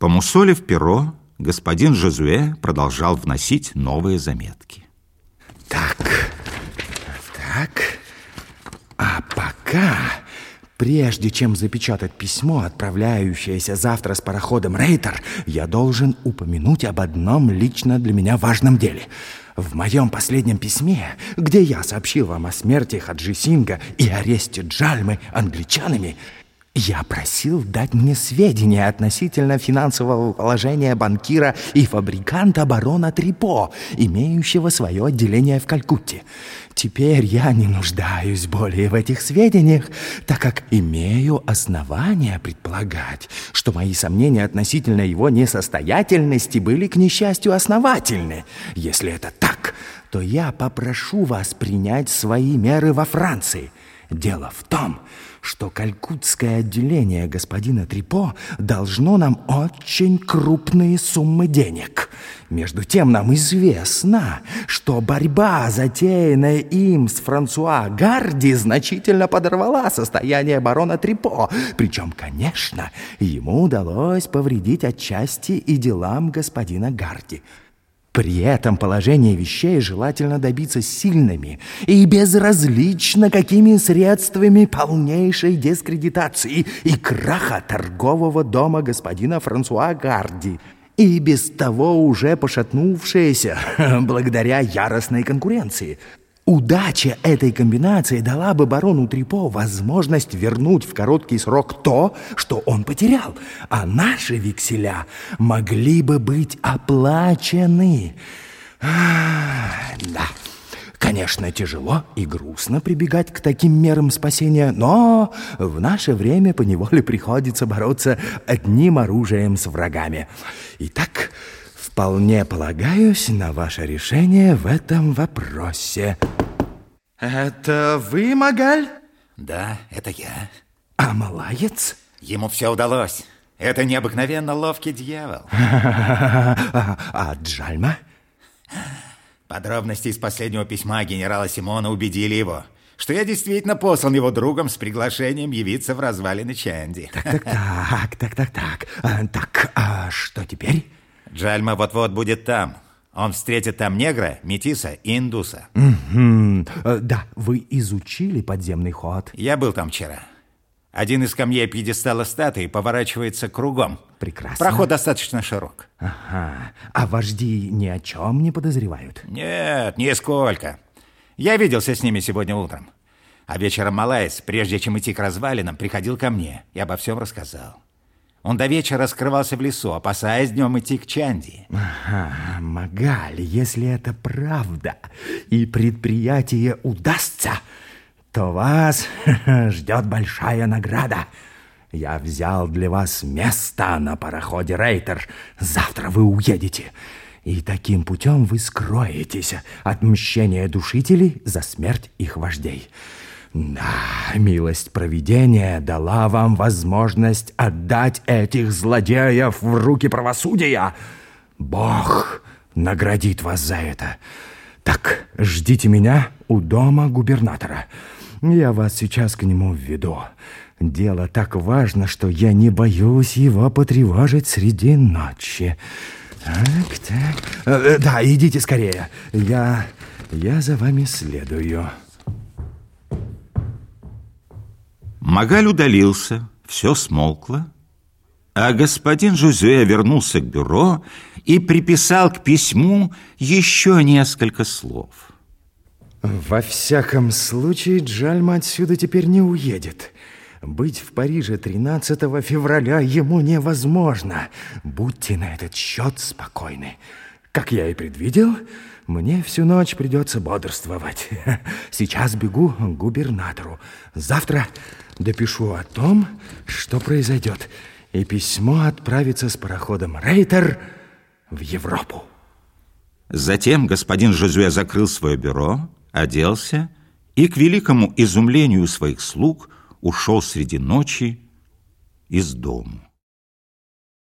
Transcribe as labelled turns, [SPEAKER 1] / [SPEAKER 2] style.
[SPEAKER 1] Помусолив перо, господин Жозуэ продолжал вносить новые заметки.
[SPEAKER 2] Так, так, а пока, прежде чем запечатать письмо, отправляющееся завтра с пароходом Рейтер, я должен упомянуть об одном лично для меня важном деле – в моем последнем письме, где я сообщил вам о смерти Хаджи Синга и аресте Джальмы англичанами, я просил дать мне сведения относительно финансового положения банкира и фабриканта барона Трипо, имеющего свое отделение в Калькутте. Теперь я не нуждаюсь более в этих сведениях, так как имею основания предполагать, что мои сомнения относительно его несостоятельности были, к несчастью, основательны. Если это так, то я попрошу вас принять свои меры во Франции. Дело в том, что калькутское отделение господина Трипо должно нам очень крупные суммы денег. Между тем нам известно, что борьба, затеянная им с Франсуа Гарди, значительно подорвала состояние барона Трипо. Причем, конечно, ему удалось повредить отчасти и делам господина Гарди. При этом положение вещей желательно добиться сильными и безразлично какими средствами полнейшей дискредитации и краха торгового дома господина Франсуа Гарди и без того уже пошатнувшееся благодаря яростной конкуренции. Удача этой комбинации дала бы барону Трипо возможность вернуть в короткий срок то, что он потерял, а наши векселя могли бы быть оплачены. Да, конечно, тяжело и грустно прибегать к таким мерам спасения, но в наше время поневоле приходится бороться одним оружием с врагами. Итак, вполне полагаюсь на ваше решение в этом вопросе. Это вы, Магаль?
[SPEAKER 3] Да, это я.
[SPEAKER 2] А малаец?
[SPEAKER 3] Ему все удалось. Это необыкновенно ловкий дьявол.
[SPEAKER 2] А, а Джальма?
[SPEAKER 3] Подробности из последнего письма генерала Симона убедили его, что я действительно послан его другом с приглашением явиться в развалины Чанди.
[SPEAKER 2] Так, так, так, так, так. А, так, а что теперь?
[SPEAKER 3] Джальма вот-вот будет там. Он встретит там негра, метиса и индуса.
[SPEAKER 2] Угу. Да, вы изучили подземный ход?
[SPEAKER 3] Я был там вчера. Один из камней пьедестала статуи поворачивается кругом.
[SPEAKER 2] Прекрасно.
[SPEAKER 3] Проход достаточно широк.
[SPEAKER 2] Ага. А вожди ни о чем не подозревают?
[SPEAKER 3] Нет, нисколько. Я виделся с ними сегодня утром. А вечером Малайс, прежде чем идти к развалинам, приходил ко мне и обо всем рассказал. Он до вечера скрывался в лесу, опасаясь днем идти к Чанди.
[SPEAKER 2] Ага, Магаль, если это правда и предприятие удастся, то вас ждет большая награда. Я взял для вас место на пароходе Рейтер. Завтра вы уедете. И таким путем вы скроетесь от мщения душителей за смерть их вождей. Да, милость провидения дала вам возможность отдать этих злодеев в руки правосудия. Бог наградит вас за это. Так, ждите меня у дома губернатора. Я вас сейчас к нему введу. Дело так важно, что я не боюсь его потревожить среди ночи. Так, так. Э, да, идите скорее. Я, я за вами следую.
[SPEAKER 1] Магаль удалился, все смолкло, а господин Жузуэ вернулся к бюро и приписал к письму еще несколько слов.
[SPEAKER 2] Во всяком случае, Джальма отсюда теперь не уедет. Быть в Париже 13 февраля ему невозможно. Будьте на этот счет спокойны. Как я и предвидел, мне всю ночь придется бодрствовать. Сейчас бегу к губернатору. Завтра допишу о том, что произойдет. И письмо отправится с пароходом «Рейтер» в Европу.
[SPEAKER 1] Затем господин Жозуэ закрыл свое бюро, оделся и, к великому изумлению своих слуг, ушел среди ночи из дому.